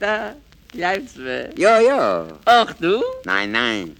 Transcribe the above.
Da, bleibst du? Jo, jo. Ach, du? Nein, nein.